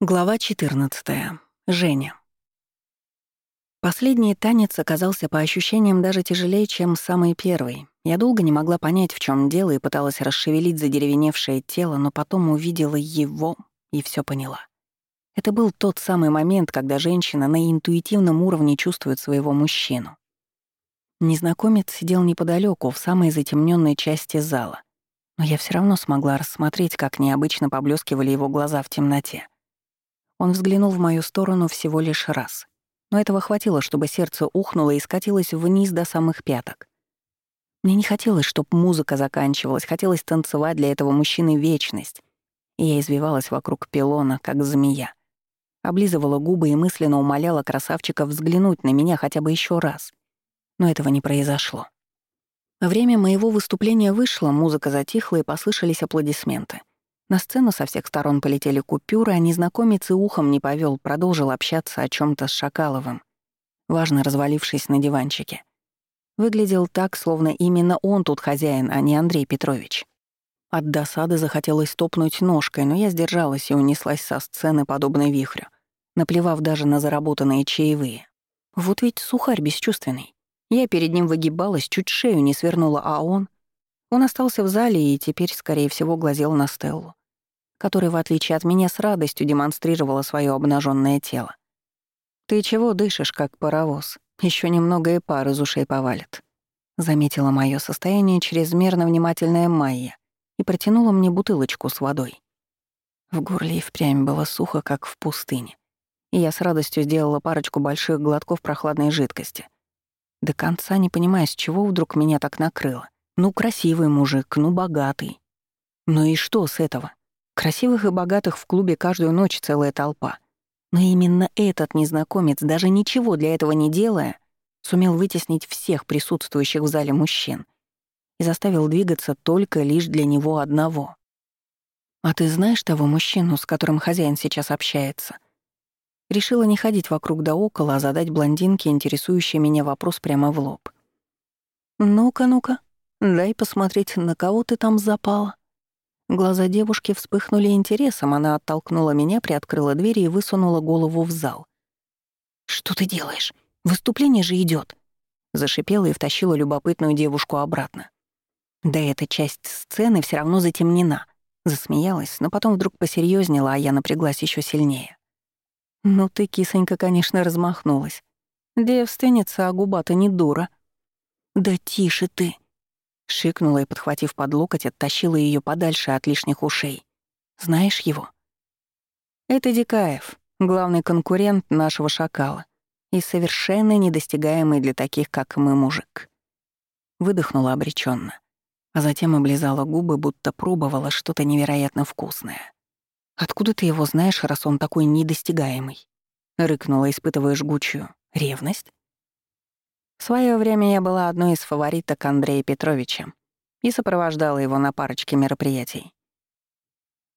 Глава 14. Женя. Последний танец оказался по ощущениям даже тяжелее, чем самый первый. Я долго не могла понять, в чем дело, и пыталась расшевелить задеревеневшее тело, но потом увидела его и все поняла. Это был тот самый момент, когда женщина на интуитивном уровне чувствует своего мужчину. Незнакомец сидел неподалеку, в самой затемненной части зала, но я все равно смогла рассмотреть, как необычно поблескивали его глаза в темноте. Он взглянул в мою сторону всего лишь раз. Но этого хватило, чтобы сердце ухнуло и скатилось вниз до самых пяток. Мне не хотелось, чтобы музыка заканчивалась, хотелось танцевать для этого мужчины вечность. И я извивалась вокруг пилона, как змея. Облизывала губы и мысленно умоляла красавчика взглянуть на меня хотя бы еще раз. Но этого не произошло. Время моего выступления вышло, музыка затихла и послышались аплодисменты. На сцену со всех сторон полетели купюры, а незнакомец и ухом не повел, продолжил общаться о чем то с Шакаловым, важно развалившись на диванчике. Выглядел так, словно именно он тут хозяин, а не Андрей Петрович. От досады захотелось топнуть ножкой, но я сдержалась и унеслась со сцены, подобной вихрю, наплевав даже на заработанные чаевые. Вот ведь сухарь бесчувственный. Я перед ним выгибалась, чуть шею не свернула, а он... Он остался в зале и теперь, скорее всего, глазел на Стеллу, которая, в отличие от меня, с радостью демонстрировала свое обнаженное тело. «Ты чего дышишь, как паровоз? Еще немного и пар из ушей повалит», — заметила мое состояние чрезмерно внимательная Майя и протянула мне бутылочку с водой. В горле и впрямь было сухо, как в пустыне, и я с радостью сделала парочку больших глотков прохладной жидкости. До конца не понимая, с чего вдруг меня так накрыло. Ну, красивый мужик, ну, богатый. Ну и что с этого? Красивых и богатых в клубе каждую ночь целая толпа. Но именно этот незнакомец, даже ничего для этого не делая, сумел вытеснить всех присутствующих в зале мужчин и заставил двигаться только лишь для него одного. «А ты знаешь того мужчину, с которым хозяин сейчас общается?» Решила не ходить вокруг да около, а задать блондинке интересующий меня вопрос прямо в лоб. «Ну-ка, ну-ка, Дай посмотреть, на кого ты там запала». Глаза девушки вспыхнули интересом, она оттолкнула меня, приоткрыла дверь и высунула голову в зал. «Что ты делаешь? Выступление же идет. Зашипела и втащила любопытную девушку обратно. Да эта часть сцены все равно затемнена. Засмеялась, но потом вдруг посерьезнела, а я напряглась еще сильнее. «Ну ты, кисонька, конечно, размахнулась. Девственница, а губа-то не дура». «Да тише ты!» Шикнула и, подхватив под локоть, оттащила ее подальше от лишних ушей. «Знаешь его?» «Это Дикаев, главный конкурент нашего шакала и совершенно недостигаемый для таких, как мы, мужик». Выдохнула обреченно, а затем облизала губы, будто пробовала что-то невероятно вкусное. «Откуда ты его знаешь, раз он такой недостигаемый?» — рыкнула, испытывая жгучую. «Ревность?» В свое время я была одной из фавориток Андрея Петровича и сопровождала его на парочке мероприятий.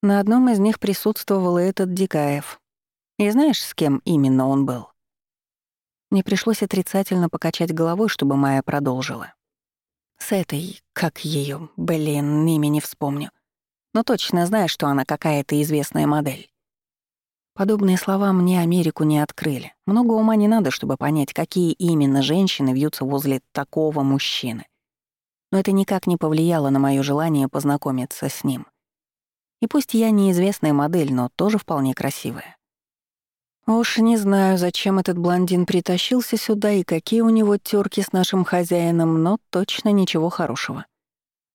На одном из них присутствовал и этот Дикаев. И знаешь, с кем именно он был? Мне пришлось отрицательно покачать головой, чтобы Майя продолжила. С этой, как ее, блин, имя не вспомню. Но точно знаю, что она какая-то известная модель. Подобные слова мне Америку не открыли. Много ума не надо, чтобы понять, какие именно женщины вьются возле такого мужчины. Но это никак не повлияло на моё желание познакомиться с ним. И пусть я неизвестная модель, но тоже вполне красивая. Уж не знаю, зачем этот блондин притащился сюда и какие у него тёрки с нашим хозяином, но точно ничего хорошего.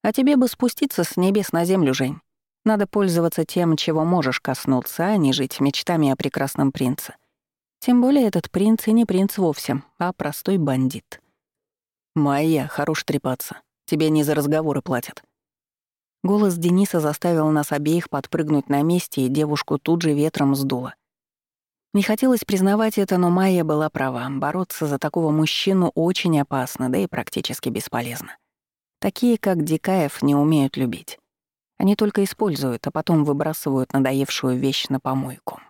А тебе бы спуститься с небес на землю, Жень. Надо пользоваться тем, чего можешь коснуться, а не жить мечтами о прекрасном принце. Тем более этот принц и не принц вовсе, а простой бандит. «Майя, хорош трепаться. Тебе не за разговоры платят». Голос Дениса заставил нас обеих подпрыгнуть на месте, и девушку тут же ветром сдуло. Не хотелось признавать это, но Майя была права. Бороться за такого мужчину очень опасно, да и практически бесполезно. Такие, как Дикаев, не умеют любить. Они только используют, а потом выбрасывают надоевшую вещь на помойку.